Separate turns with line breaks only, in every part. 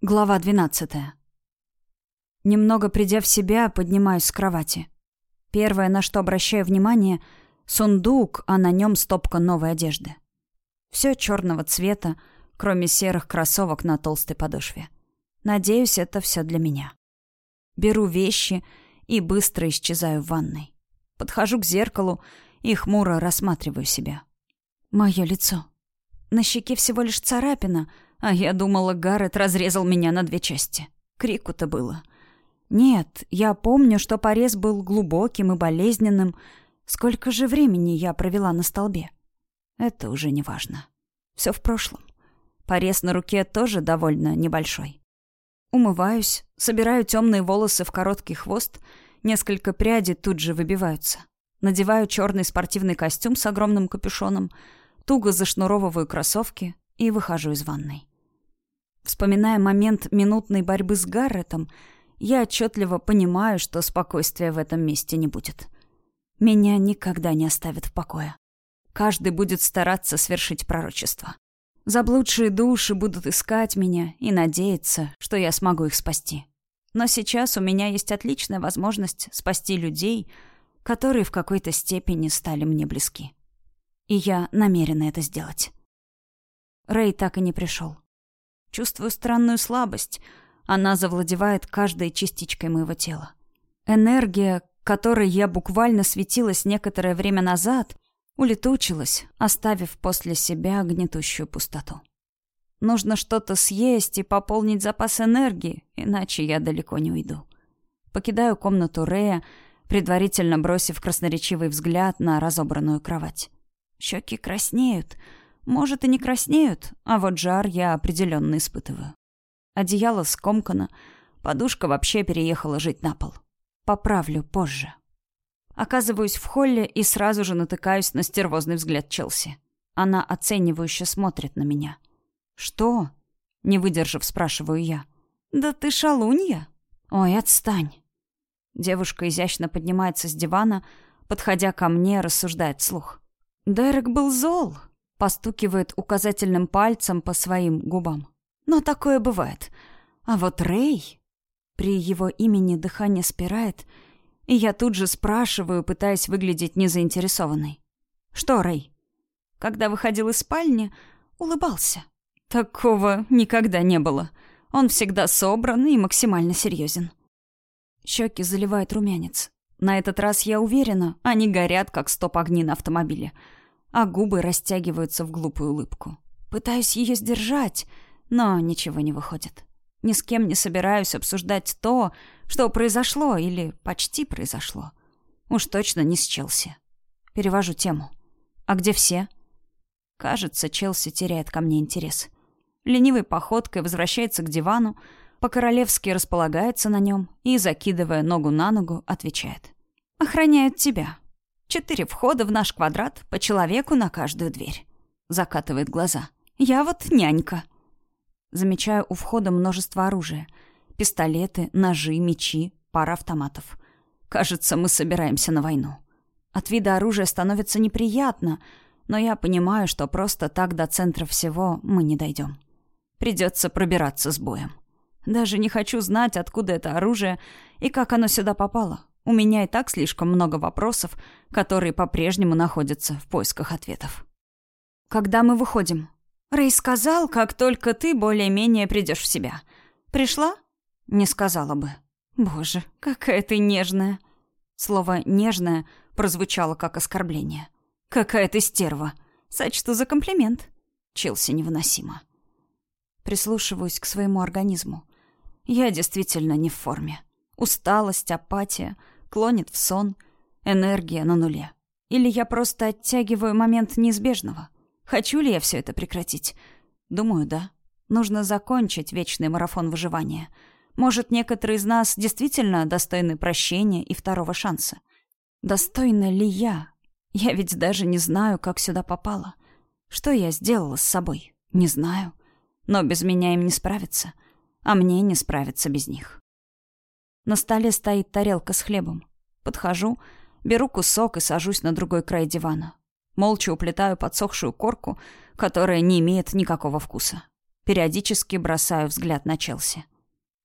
Глава 12. Немного придя в себя, поднимаюсь с кровати. Первое, на что обращаю внимание — сундук, а на нем стопка новой одежды. Все черного цвета, кроме серых кроссовок на толстой подошве. Надеюсь, это все для меня. Беру вещи и быстро исчезаю в ванной. Подхожу к зеркалу и хмуро рассматриваю себя. Мое лицо. На щеке всего лишь царапина — а я думала, Гаррет разрезал меня на две части. Крику-то было. Нет, я помню, что порез был глубоким и болезненным. Сколько же времени я провела на столбе? Это уже не важно. Все в прошлом. Порез на руке тоже довольно небольшой. Умываюсь, собираю темные волосы в короткий хвост, несколько прядей тут же выбиваются. Надеваю черный спортивный костюм с огромным капюшоном, туго зашнуровываю кроссовки и выхожу из ванной. Вспоминая момент минутной борьбы с Гарретом, я отчетливо понимаю, что спокойствия в этом месте не будет. Меня никогда не оставят в покое. Каждый будет стараться свершить пророчество. Заблудшие души будут искать меня и надеяться, что я смогу их спасти. Но сейчас у меня есть отличная возможность спасти людей, которые в какой-то степени стали мне близки. И я намерена это сделать. Рэй так и не пришел. Чувствую странную слабость. Она завладевает каждой частичкой моего тела. Энергия, которой я буквально светилась некоторое время назад, улетучилась, оставив после себя гнетущую пустоту. Нужно что-то съесть и пополнить запас энергии, иначе я далеко не уйду. Покидаю комнату Рея, предварительно бросив красноречивый взгляд на разобранную кровать. Щеки краснеют — может, и не краснеют, а вот жар я определенно испытываю. Одеяло скомкано, подушка вообще переехала жить на пол. Поправлю позже. Оказываюсь в холле и сразу же натыкаюсь на стервозный взгляд Челси. Она оценивающе смотрит на меня. «Что?» — не выдержав, спрашиваю я. «Да ты шалунья?» «Ой, отстань!» Девушка изящно поднимается с дивана, подходя ко мне, рассуждает вслух. «Дерек был зол, Постукивает указательным пальцем по своим губам. Но такое бывает. А вот Рэй... При его имени дыхание спирает, и я тут же спрашиваю, пытаясь выглядеть незаинтересованной. «Что, Рэй?» Когда выходил из спальни, улыбался. Такого никогда не было. Он всегда собран и максимально серьезен. Щеки заливает румянец. На этот раз я уверена, они горят, как стоп-огни на автомобиле — а губы растягиваются в глупую улыбку. Пытаюсь ее сдержать, но ничего не выходит. Ни с кем не собираюсь обсуждать то, что произошло или почти произошло. Уж точно не с Челси. Перевожу тему. А где все? Кажется, Челси теряет ко мне интерес. Ленивой походкой возвращается к дивану, по-королевски располагается на нем и, закидывая ногу на ногу, отвечает. «Охраняют тебя. Четыре входа в наш квадрат, по человеку на каждую дверь. Закатывает глаза. Я вот нянька. Замечаю у входа множество оружия. Пистолеты, ножи, мечи, пара автоматов. Кажется, мы собираемся на войну. От вида оружия становится неприятно, но я понимаю, что просто так до центра всего мы не дойдем. Придется пробираться с боем. Даже не хочу знать, откуда это оружие и как оно сюда попало. У меня и так слишком много вопросов, которые по-прежнему находятся в поисках ответов. Когда мы выходим? Рэй сказал, как только ты более-менее придешь в себя. Пришла? Не сказала бы. Боже, какая ты нежная. Слово «нежная» прозвучало как оскорбление. Какая ты стерва. Сочту за комплимент. Челси невыносимо. Прислушиваюсь к своему организму. Я действительно не в форме. Усталость, апатия — клонит в сон, энергия на нуле. Или я просто оттягиваю момент неизбежного? Хочу ли я все это прекратить? Думаю, да. Нужно закончить вечный марафон выживания. Может, некоторые из нас действительно достойны прощения и второго шанса. Достойна ли я? Я ведь даже не знаю, как сюда попала. Что я сделала с собой? Не знаю. Но без меня им не справиться. А мне не справиться без них. На столе стоит тарелка с хлебом. Подхожу, беру кусок и сажусь на другой край дивана. Молча уплетаю подсохшую корку, которая не имеет никакого вкуса. Периодически бросаю взгляд на Челси.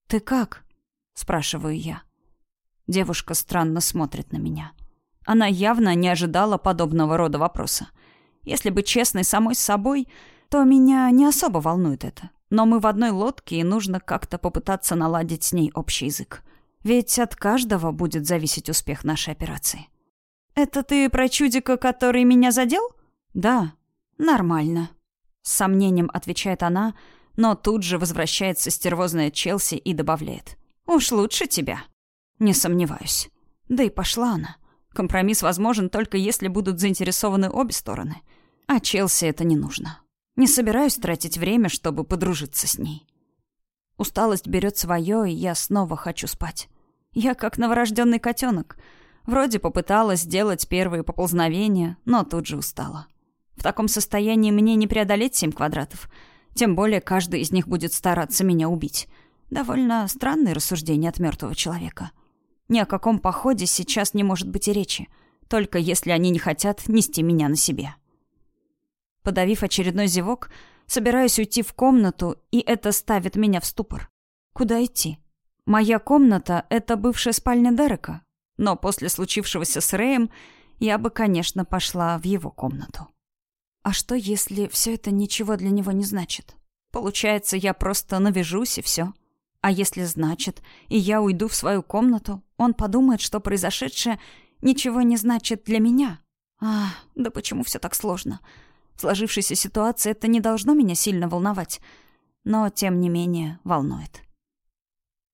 «Ты как?» — спрашиваю я. Девушка странно смотрит на меня. Она явно не ожидала подобного рода вопроса. Если быть честной самой с собой, то меня не особо волнует это. Но мы в одной лодке, и нужно как-то попытаться наладить с ней общий язык. Ведь от каждого будет зависеть успех нашей операции. «Это ты про чудика, который меня задел?» «Да, нормально», — с сомнением отвечает она, но тут же возвращается стервозная Челси и добавляет. «Уж лучше тебя». «Не сомневаюсь». Да и пошла она. Компромисс возможен только если будут заинтересованы обе стороны. А Челси это не нужно. Не собираюсь тратить время, чтобы подружиться с ней. Усталость берет свое, и я снова хочу спать. Я как новорожденный котенок. Вроде попыталась сделать первые поползновения, но тут же устала. В таком состоянии мне не преодолеть семь квадратов. Тем более каждый из них будет стараться меня убить. Довольно странные рассуждения от мертвого человека. Ни о каком походе сейчас не может быть и речи, только если они не хотят нести меня на себе. Подавив очередной зевок, собираюсь уйти в комнату, и это ставит меня в ступор. Куда идти? Моя комната — это бывшая спальня Дерека, но после случившегося с Рэем я бы, конечно, пошла в его комнату. А что, если все это ничего для него не значит? Получается, я просто навяжусь и все. А если значит, и я уйду в свою комнату, он подумает, что произошедшее ничего не значит для меня. А, да почему все так сложно? В сложившейся ситуации это не должно меня сильно волновать, но, тем не менее, волнует.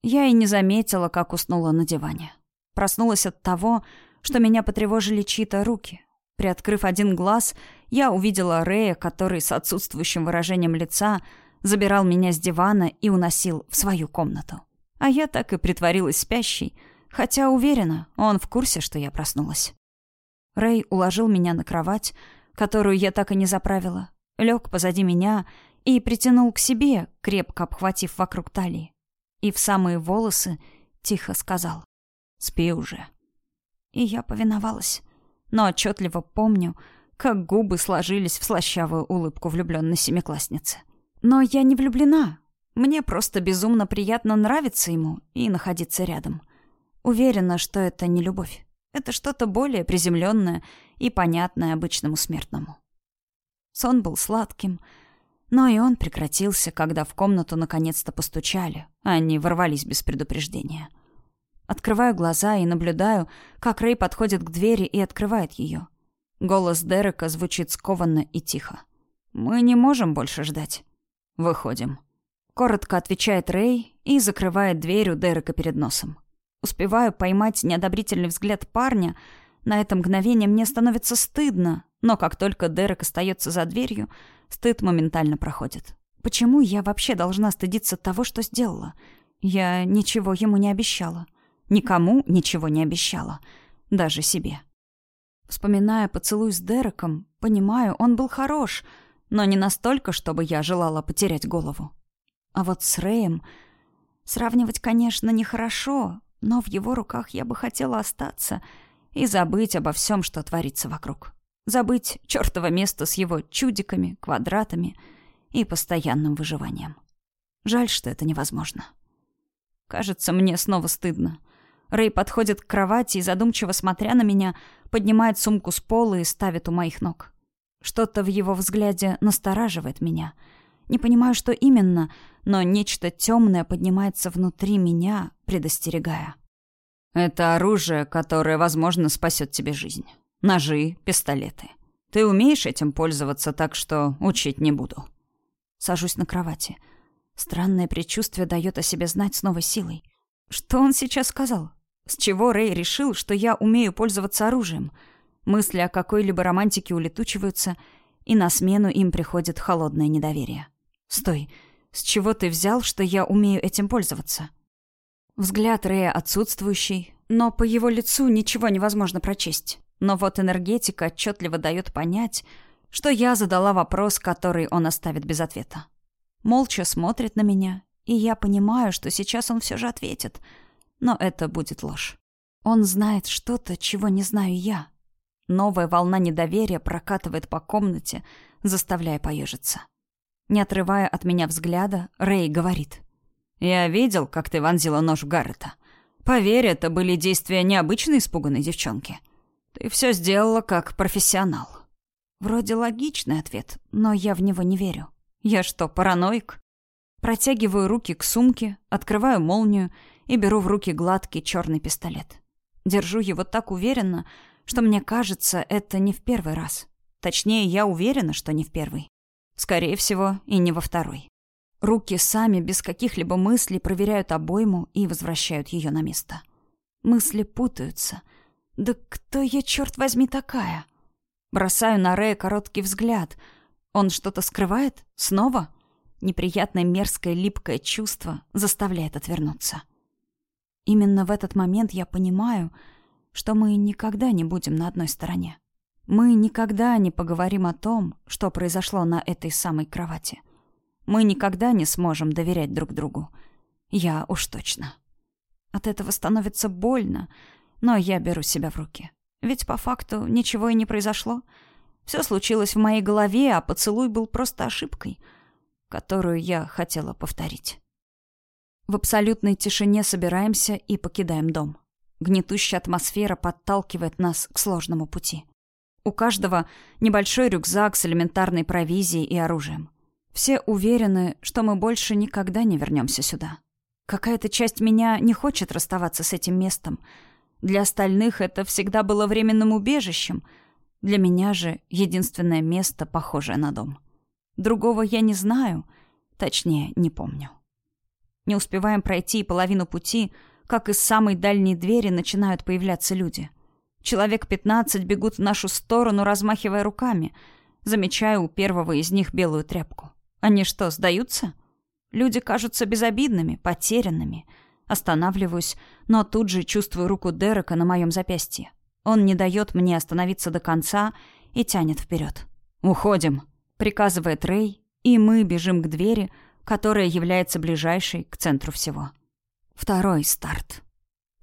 Я и не заметила, как уснула на диване. Проснулась от того, что меня потревожили чьи-то руки. Приоткрыв один глаз, я увидела Рея, который с отсутствующим выражением лица забирал меня с дивана и уносил в свою комнату. А я так и притворилась спящей, хотя уверена, он в курсе, что я проснулась. Рэй уложил меня на кровать, которую я так и не заправила, лег позади меня и притянул к себе, крепко обхватив вокруг талии. И в самые волосы тихо сказал «Спи уже». И я повиновалась, но отчетливо помню, как губы сложились в слащавую улыбку влюбленной семиклассницы. Но я не влюблена. Мне просто безумно приятно нравиться ему и находиться рядом. Уверена, что это не любовь. Это что-то более приземленное и понятное обычному смертному. Сон был сладким, но и он прекратился, когда в комнату наконец-то постучали, а они ворвались без предупреждения. Открываю глаза и наблюдаю, как Рэй подходит к двери и открывает ее. Голос Дерека звучит скованно и тихо. «Мы не можем больше ждать. Выходим». Коротко отвечает Рэй и закрывает дверь у Дерека перед носом. Успеваю поймать неодобрительный взгляд парня. На это мгновение мне становится стыдно, но как только Дерек остается за дверью, стыд моментально проходит. Почему я вообще должна стыдиться того, что сделала? Я ничего ему не обещала. Никому ничего не обещала. Даже себе. Вспоминая поцелуй с Дереком, понимаю, он был хорош, но не настолько, чтобы я желала потерять голову. А вот с Рэем... Сравнивать, конечно, нехорошо, но в его руках я бы хотела остаться и забыть обо всем, что творится вокруг. Забыть чертово место с его чудиками, квадратами и постоянным выживанием. Жаль, что это невозможно. Кажется, мне снова стыдно. Рэй подходит к кровати и, задумчиво смотря на меня, поднимает сумку с пола и ставит у моих ног. Что-то в его взгляде настораживает меня. Не понимаю, что именно, но нечто темное поднимается внутри меня, предостерегая. «Это оружие, которое, возможно, спасет тебе жизнь. Ножи, пистолеты. Ты умеешь этим пользоваться, так что учить не буду». Сажусь на кровати. Странное предчувствие дает о себе знать с новой силой. Что он сейчас сказал? С чего Рэй решил, что я умею пользоваться оружием? Мысли о какой-либо романтике улетучиваются, и на смену им приходит холодное недоверие. «Стой, с чего ты взял, что я умею этим пользоваться?» Взгляд Рэя отсутствующий, но по его лицу ничего невозможно прочесть. Но вот энергетика отчетливо дает понять, что я задала вопрос, который он оставит без ответа. Молча смотрит на меня, и я понимаю, что сейчас он все же ответит — но это будет ложь. Он знает что-то, чего не знаю я. Новая волна недоверия прокатывает по комнате, заставляя поежиться. Не отрывая от меня взгляда, Рэй говорит. «Я видел, как ты вонзила нож в Гаррета. Поверь, это были действия необычной испуганной девчонки. Ты все сделала как профессионал». Вроде логичный ответ, но я в него не верю. Я что, параноик? Протягиваю руки к сумке, открываю молнию и беру в руки гладкий черный пистолет. Держу его так уверенно, что мне кажется, это не в первый раз. Точнее, я уверена, что не в первый. Скорее всего, и не во второй. Руки сами, без каких-либо мыслей, проверяют обойму и возвращают ее на место. Мысли путаются. Да кто я, черт возьми, такая? Бросаю на Рэя короткий взгляд. Он что-то скрывает? Снова? Неприятное мерзкое липкое чувство заставляет отвернуться. Именно в этот момент я понимаю, что мы никогда не будем на одной стороне. Мы никогда не поговорим о том, что произошло на этой самой кровати. Мы никогда не сможем доверять друг другу. Я уж точно. От этого становится больно, но я беру себя в руки. Ведь по факту ничего и не произошло. Все случилось в моей голове, а поцелуй был просто ошибкой, которую я хотела повторить. В абсолютной тишине собираемся и покидаем дом. Гнетущая атмосфера подталкивает нас к сложному пути. У каждого небольшой рюкзак с элементарной провизией и оружием. Все уверены, что мы больше никогда не вернемся сюда. Какая-то часть меня не хочет расставаться с этим местом. Для остальных это всегда было временным убежищем. Для меня же единственное место, похожее на дом. Другого я не знаю, точнее, не помню. Не успеваем пройти половину пути, как из самой дальней двери начинают появляться люди — Человек пятнадцать бегут в нашу сторону, размахивая руками. Замечаю у первого из них белую тряпку. Они что, сдаются? Люди кажутся безобидными, потерянными. Останавливаюсь, но тут же чувствую руку Дерека на моем запястье. Он не дает мне остановиться до конца и тянет вперед. «Уходим», — приказывает Рэй, и мы бежим к двери, которая является ближайшей к центру всего. Второй старт.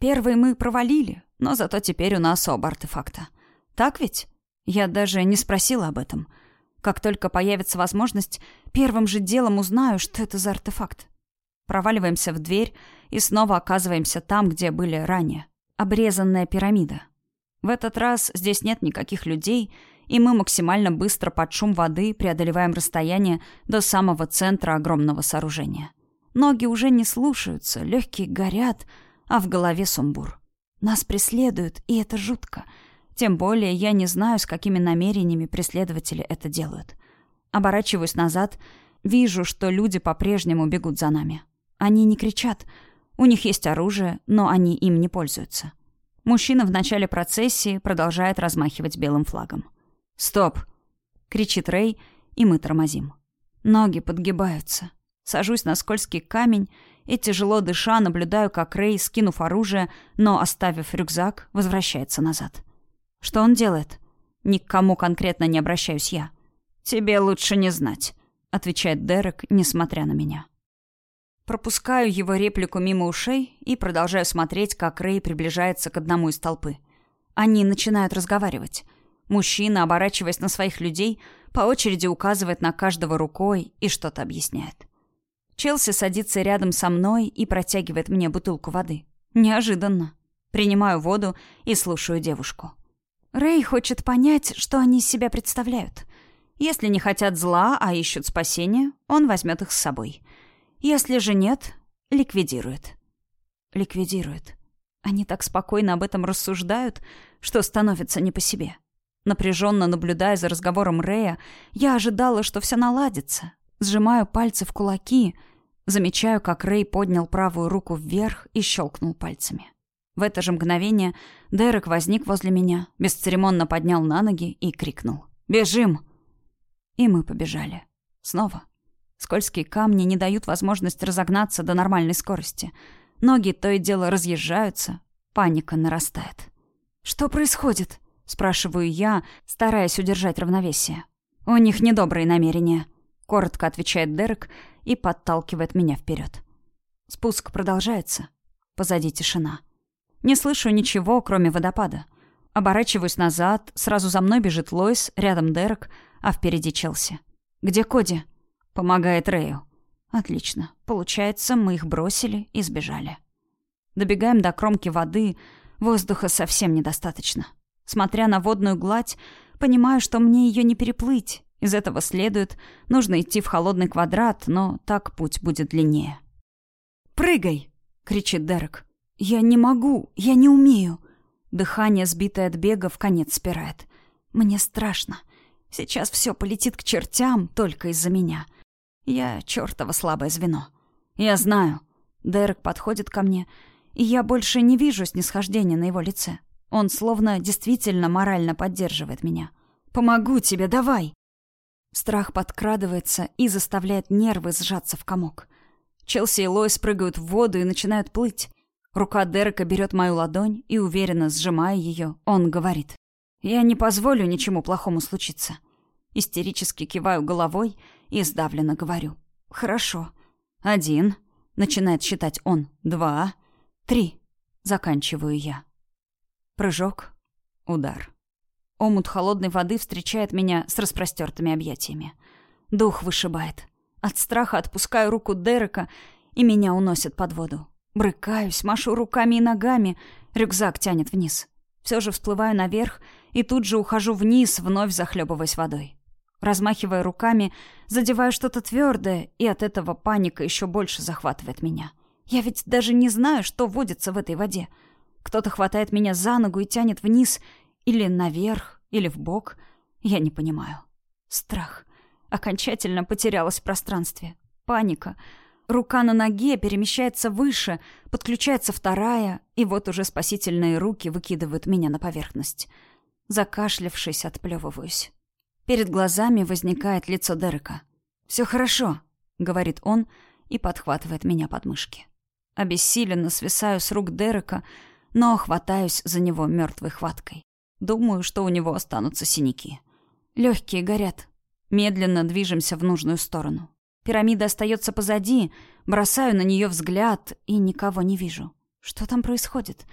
Первый мы провалили, но зато теперь у нас оба артефакта. Так ведь? Я даже не спросила об этом. Как только появится возможность, первым же делом узнаю, что это за артефакт. Проваливаемся в дверь и снова оказываемся там, где были ранее. Обрезанная пирамида. В этот раз здесь нет никаких людей, и мы максимально быстро под шум воды преодолеваем расстояние до самого центра огромного сооружения. Ноги уже не слушаются, легкие горят, а в голове сумбур. Нас преследуют, и это жутко. Тем более я не знаю, с какими намерениями преследователи это делают. Оборачиваюсь назад, вижу, что люди по-прежнему бегут за нами. Они не кричат. У них есть оружие, но они им не пользуются. Мужчина в начале процессии продолжает размахивать белым флагом. «Стоп!» — кричит Рэй, и мы тормозим. Ноги подгибаются. Сажусь на скользкий камень и, тяжело дыша, наблюдаю, как Рэй, скинув оружие, но оставив рюкзак, возвращается назад. Что он делает? Ни к кому конкретно не обращаюсь я. «Тебе лучше не знать», — отвечает Дерек, несмотря на меня. Пропускаю его реплику мимо ушей и продолжаю смотреть, как Рэй приближается к одному из толпы. Они начинают разговаривать. Мужчина, оборачиваясь на своих людей, по очереди указывает на каждого рукой и что-то объясняет. Челси садится рядом со мной и протягивает мне бутылку воды. Неожиданно. Принимаю воду и слушаю девушку. Рэй хочет понять, что они из себя представляют. Если не хотят зла, а ищут спасения, он возьмет их с собой. Если же нет, ликвидирует. Ликвидирует. Они так спокойно об этом рассуждают, что становится не по себе. Напряженно наблюдая за разговором Рэя, я ожидала, что все наладится, Сжимаю пальцы в кулаки, замечаю, как Рэй поднял правую руку вверх и щелкнул пальцами. В это же мгновение Дерек возник возле меня, бесцеремонно поднял на ноги и крикнул «Бежим!». И мы побежали. Снова. Скользкие камни не дают возможность разогнаться до нормальной скорости. Ноги то и дело разъезжаются, паника нарастает. «Что происходит?» — спрашиваю я, стараясь удержать равновесие. «У них недобрые намерения», Коротко отвечает Дерек и подталкивает меня вперед. Спуск продолжается. Позади тишина. Не слышу ничего, кроме водопада. Оборачиваюсь назад, сразу за мной бежит Лойс, рядом Дерек, а впереди Челси. «Где Коди?» Помогает Рэю. Отлично. Получается, мы их бросили и сбежали. Добегаем до кромки воды, воздуха совсем недостаточно. Смотря на водную гладь, понимаю, что мне ее не переплыть. Из этого следует, нужно идти в холодный квадрат, но так путь будет длиннее. «Прыгай!» — кричит Дерек. «Я не могу, я не умею». Дыхание, сбитое от бега, в конец спирает. Мне страшно. Сейчас все полетит к чертям только из-за меня. Я чертово слабое звено. Я знаю. Дерек подходит ко мне, и я больше не вижу снисхождения на его лице. Он словно действительно морально поддерживает меня. «Помогу тебе, давай!» Страх подкрадывается и заставляет нервы сжаться в комок. Челси и Лойс прыгают в воду и начинают плыть. Рука Дерека берет мою ладонь и, уверенно сжимая ее, он говорит. «Я не позволю ничему плохому случиться». Истерически киваю головой и сдавленно говорю. «Хорошо. Один». Начинает считать он. «Два». «Три». Заканчиваю я. Прыжок. Удар. Омут холодной воды встречает меня с распростертыми объятиями. Дух вышибает. От страха отпускаю руку Дерека, и меня уносят под воду. Брыкаюсь, машу руками и ногами, рюкзак тянет вниз. Все же всплываю наверх и тут же ухожу вниз, вновь захлебываясь водой. Размахивая руками, задеваю что-то твердое, и от этого паника еще больше захватывает меня. Я ведь даже не знаю, что водится в этой воде. Кто-то хватает меня за ногу и тянет вниз, или наверх, или в бок. Я не понимаю. Страх. Окончательно потерялась в пространстве. Паника. Рука на ноге перемещается выше, подключается вторая, и вот уже спасительные руки выкидывают меня на поверхность. Закашлявшись, отплевываюсь. Перед глазами возникает лицо Дерека. «Все хорошо», — говорит он и подхватывает меня под мышки. Обессиленно свисаю с рук Дерека, но хватаюсь за него мертвой хваткой. Думаю, что у него останутся синяки. Легкие горят. Медленно движемся в нужную сторону. Пирамида остается позади, бросаю на нее взгляд и никого не вижу. Что там происходит?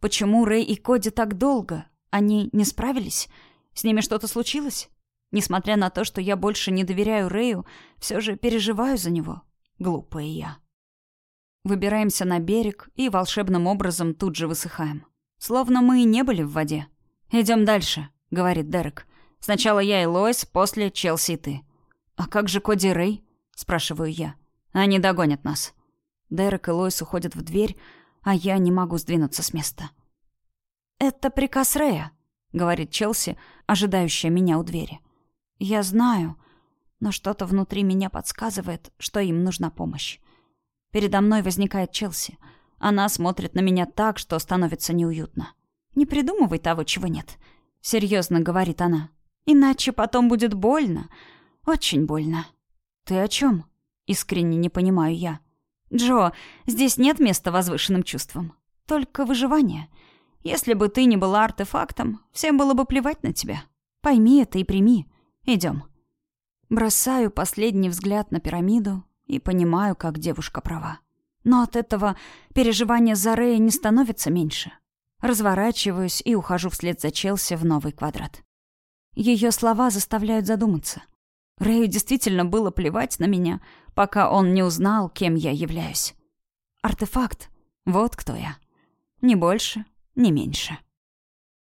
Почему Рэй и Коди так долго? Они не справились? С ними что-то случилось? Несмотря на то, что я больше не доверяю Рэю, все же переживаю за него. Глупая я. Выбираемся на берег и волшебным образом тут же высыхаем. Словно мы и не были в воде. «Идем дальше», — говорит Дерек. «Сначала я и Лоис, после Челси ты». «А как же Коди Рэй?» — спрашиваю я. «Они догонят нас». Дерек и Лоис уходят в дверь, а я не могу сдвинуться с места. «Это приказ Рэя», — говорит Челси, ожидающая меня у двери. «Я знаю, но что-то внутри меня подсказывает, что им нужна помощь. Передо мной возникает Челси. Она смотрит на меня так, что становится неуютно. «Не придумывай того, чего нет», — серьезно говорит она. «Иначе потом будет больно. Очень больно». «Ты о чем? искренне не понимаю я. «Джо, здесь нет места возвышенным чувствам. Только выживание. Если бы ты не была артефактом, всем было бы плевать на тебя. Пойми это и прими. Идем. Бросаю последний взгляд на пирамиду и понимаю, как девушка права. Но от этого переживания за Рэя не становится меньше. Разворачиваюсь и ухожу вслед за Челси в новый квадрат. Ее слова заставляют задуматься. Рэю действительно было плевать на меня, пока он не узнал, кем я являюсь. Артефакт. Вот кто я. Ни больше, ни меньше.